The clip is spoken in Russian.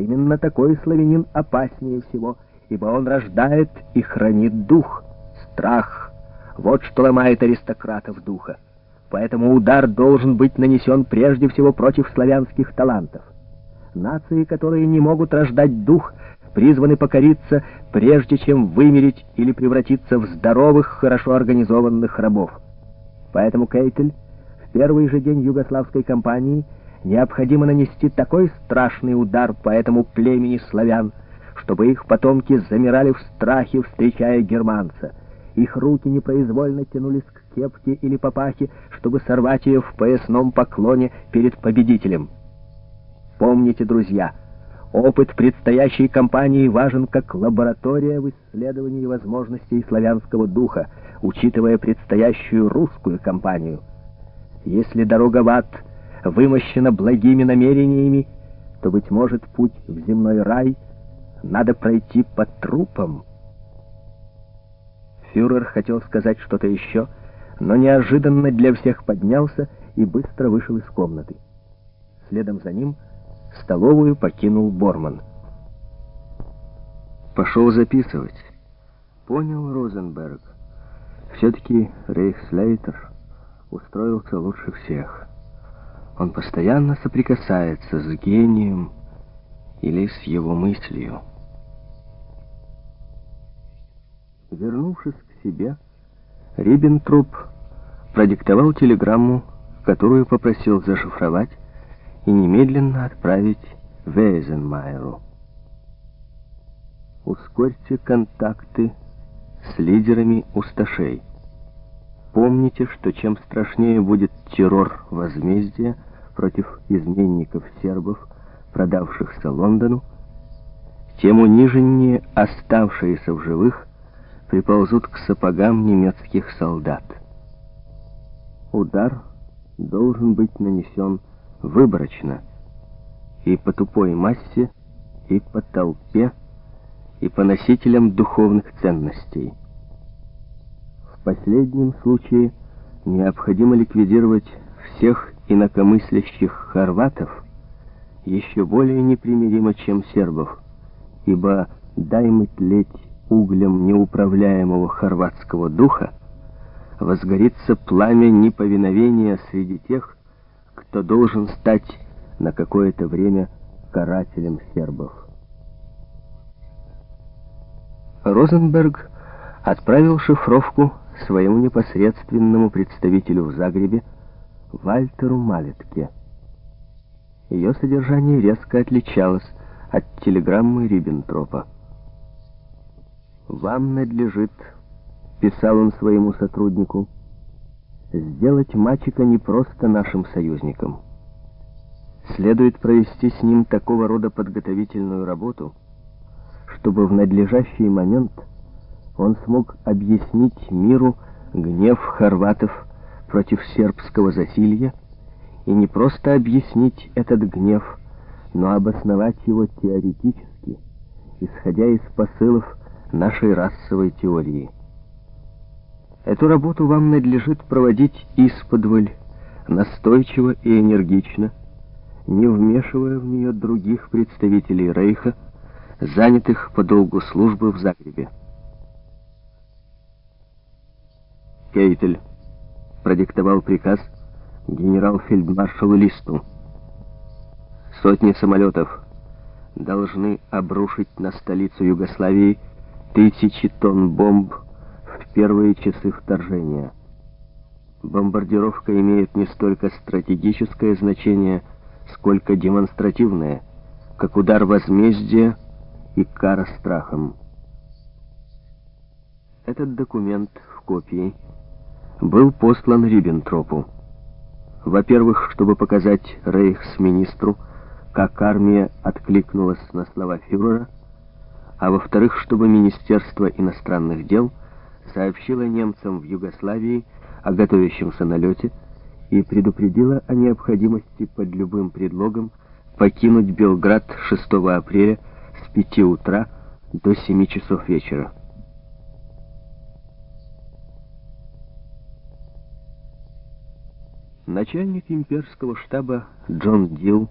Именно такой славянин опаснее всего, ибо он рождает и хранит дух, страх. Вот что ломает аристократов духа. Поэтому удар должен быть нанесен прежде всего против славянских талантов. Нации, которые не могут рождать дух, призваны покориться, прежде чем вымереть или превратиться в здоровых, хорошо организованных рабов. Поэтому Кейтель в первый же день югославской кампании необходимо нанести такой страшный удар по этому племени славян, чтобы их потомки замирали в страхе, встречая германца. Их руки непроизвольно тянулись к кепке или папахе, чтобы сорвать ее в поясном поклоне перед победителем. Помните, друзья, опыт предстоящей кампании важен как лаборатория в исследовании возможностей славянского духа, учитывая предстоящую русскую кампанию. Если дорога в ад вымощена благими намерениями, то, быть может, путь в земной рай надо пройти по трупам. Фюрер хотел сказать что-то еще, но неожиданно для всех поднялся и быстро вышел из комнаты. Следом за ним столовую покинул Борман. Пошел записывать. Понял Розенберг. Все-таки Рейхслейтер устроился лучше всех. Он постоянно соприкасается с гением или с его мыслью. Вернувшись к себе, Риббентроп продиктовал телеграмму, которую попросил зашифровать и немедленно отправить Вейзенмайеру. Ускорьте контакты с лидерами усташей. Помните, что чем страшнее будет террор возмездия против изменников сербов, продавшихся Лондону, тем униженнее оставшиеся в живых приползут к сапогам немецких солдат. Удар должен быть нанесен выборочно и по тупой массе, и по толпе, и по носителям духовных ценностей. В последнем случае необходимо ликвидировать всех инакомыслящих хорватов еще более непримиримо, чем сербов, ибо дай мы тлеть углем неуправляемого хорватского духа, возгорится пламя неповиновения среди тех, кто должен стать на какое-то время карателем сербов. Розенберг отправил шифровку своему непосредственному представителю в Загребе Вальтеру Малетке. Ее содержание резко отличалось от телеграммы Риббентропа. «Вам надлежит», — писал он своему сотруднику, — «сделать мальчика не просто нашим союзником. Следует провести с ним такого рода подготовительную работу, чтобы в надлежащий момент он смог объяснить миру гнев хорватов против сербского засилья и не просто объяснить этот гнев, но обосновать его теоретически, исходя из посылов нашей расовой теории. Эту работу вам надлежит проводить исподволь, настойчиво и энергично, не вмешивая в нее других представителей Рейха, занятых по долгу службы в Загребе. Кейтель продиктовал приказ генерал-фельдмаршалу Листу. Сотни самолетов должны обрушить на столицу Югославии тысячи тонн бомб в первые часы вторжения. Бомбардировка имеет не столько стратегическое значение, сколько демонстративное, как удар возмездия и кара страхом. Этот документ в копии был послан Риббентропу. Во-первых, чтобы показать рейхсминистру, как армия откликнулась на слова фюрера, а во-вторых, чтобы Министерство иностранных дел сообщило немцам в Югославии о готовящемся налете и предупредило о необходимости под любым предлогом покинуть Белград 6 апреля с 5 утра до 7 часов вечера. Начальник имперского штаба Джон Дилл